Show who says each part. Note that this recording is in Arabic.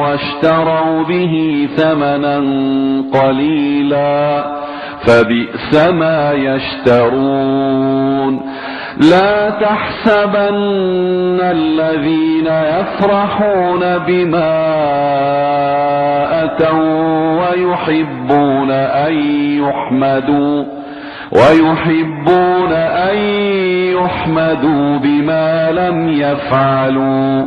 Speaker 1: واشتروا به ثمنا قليلا فبئس ما يشترون. لا تحسبن الذين يفرحون بما أتوا ويحبون أن يحمدوا ويحبون أن يحمدوا بما لم يفعلوا.